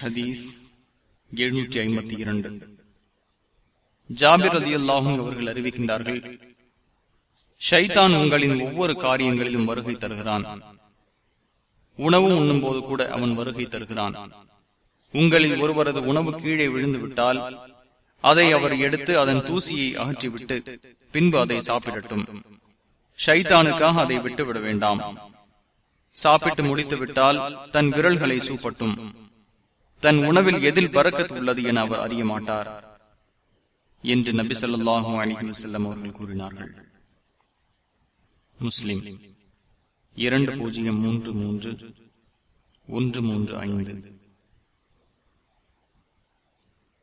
ஹதீஸ் எழுநூற்றி ஐம்பத்தி இரண்டு. ஜாபிர் அலி அல்லாஹும் அவர்கள் அறிவிக்கின்றார்கள் ஷைதான் உங்களின் ஒவ்வொரு காரியங்களிலும் வருகை தருகிறான். உணவு உண்ணும் போது கூட அவன் வருகை தருகிறான். உங்களில் ஒருவரது உணவு கீழே விழுந்து விட்டால் அதை அவர் எடுத்து அதன் தூசியை அகற்றிவிட்டு பின்பு அதை சாப்பிடட்டும். ஷைத்தானுக்காக அதை விட்டுவிட வேண்டாம். சாப்பிட்டு முடித்து விட்டால் தன் விரல்களை சூப்பட்டும். தன் உணவில் எதில் பறக்கத் உள்ளது என அவர் அறிய மாட்டார் என்று நபி சொல்லாஹு அலிஹி வசல்லம் அவர்கள் கூறினார்கள். முஸ்லிம் இரண்டு பூஜ்ஜியம் மூன்று மூன்று ஒன்று மூன்று ஐந்து.